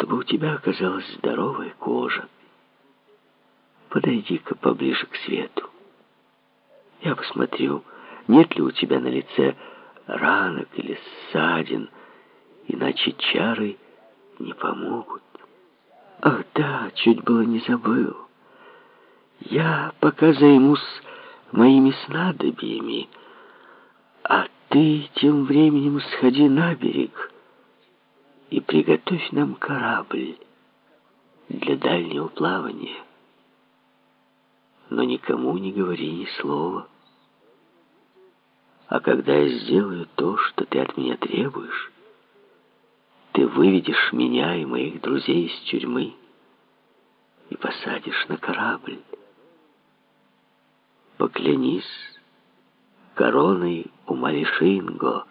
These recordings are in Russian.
чтобы у тебя оказалась здоровая кожа. Подойди-ка поближе к свету. Я посмотрю, нет ли у тебя на лице ранок или ссадин, иначе чары не помогут. Ах да, чуть было не забыл. Я пока займусь моими снадобьями, а ты тем временем сходи на берег и приготовь нам корабль для дальнего плавания. Но никому не говори ни слова. А когда я сделаю то, что ты от меня требуешь, ты выведешь меня и моих друзей из тюрьмы и посадишь на корабль. Поклянись короной у Малишинго,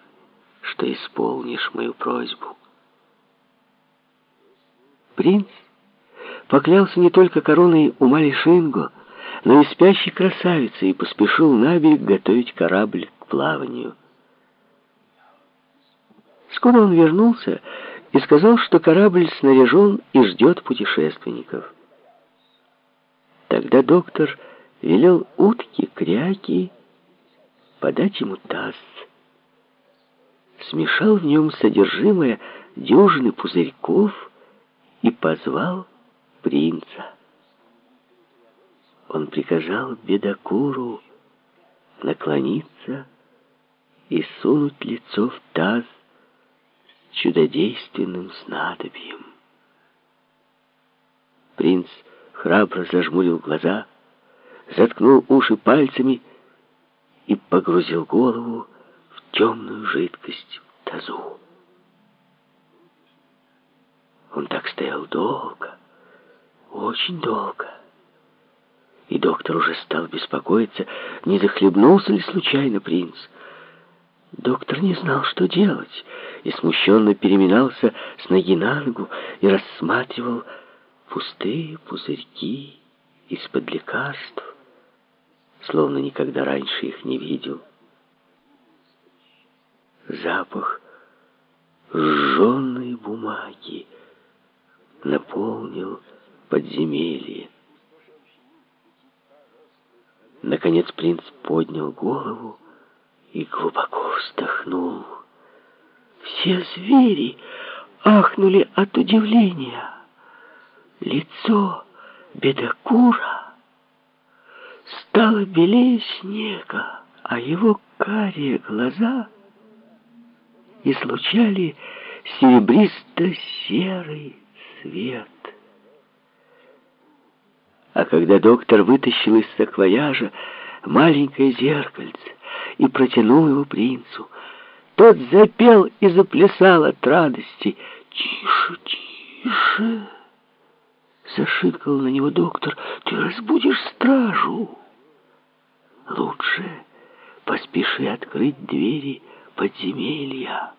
что исполнишь мою просьбу. Принц поклялся не только короной у Малишинго, но и спящей красавицей и поспешил на берег готовить корабль к плаванию. Скоро он вернулся и сказал, что корабль снаряжен и ждет путешественников. Тогда доктор велел утке кряки подать ему таз. Смешал в нем содержимое дюжины пузырьков и позвал принца. Он приказал бедокуру наклониться и сунуть лицо в таз с чудодейственным снадобьем. Принц храбро зажмурил глаза, заткнул уши пальцами и погрузил голову в темную жидкость в тазу. Он так стоял долго, очень долго. И доктор уже стал беспокоиться, не захлебнулся ли случайно принц. Доктор не знал, что делать, и смущенно переминался с ноги на ногу и рассматривал пустые пузырьки из-под лекарств, словно никогда раньше их не видел. Запах сжженной бумаги наполнил подземелье. Наконец принц поднял голову и глубоко вздохнул. Все звери ахнули от удивления. Лицо бедокура стало белее снега, а его карие глаза излучали серебристо-серый свет. А когда доктор вытащил из саквояжа маленькое зеркальце и протянул его принцу, тот запел и заплясал от радости. «Тише, тише!» Зашикал на него доктор. «Ты разбудишь стражу!» «Лучше поспеши открыть двери подземелья».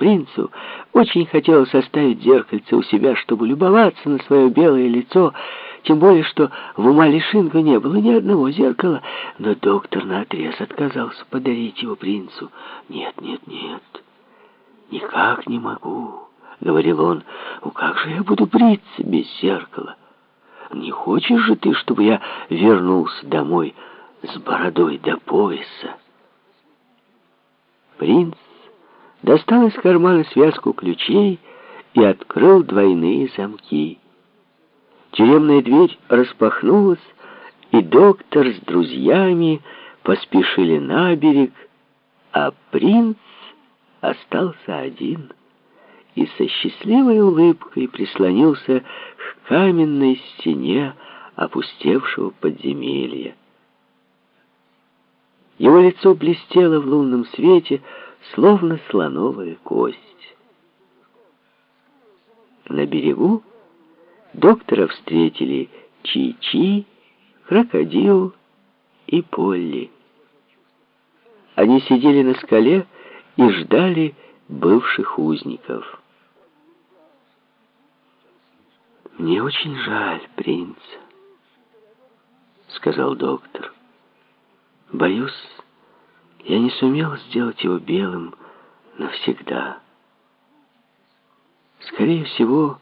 Принцу очень хотелось оставить зеркальце у себя, чтобы любоваться на свое белое лицо, тем более, что в Умалишинго не было ни одного зеркала, но доктор наотрез отказался подарить его принцу. «Нет, нет, нет, никак не могу», — говорил он. «Ну как же я буду бриться без зеркала? Не хочешь же ты, чтобы я вернулся домой с бородой до пояса?» Принц достал из кармана связку ключей и открыл двойные замки. Тюремная дверь распахнулась, и доктор с друзьями поспешили на берег, а принц остался один и со счастливой улыбкой прислонился к каменной стене опустевшего подземелья. Его лицо блестело в лунном свете, словно слоновая кость. На берегу доктора встретили Чи-Чи, Крокодил и Полли. Они сидели на скале и ждали бывших узников. «Мне очень жаль принца», — сказал доктор. «Боюсь, я не сумел сделать его белым навсегда. Скорее всего,